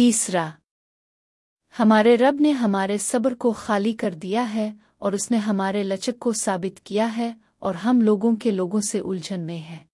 तीसरा, हमारे रब ने हमारे सब्र को खाली कर दिया है और उसने हमारे लचक को साबित किया है और हम लोगों के लोगों से उलझन में हैं।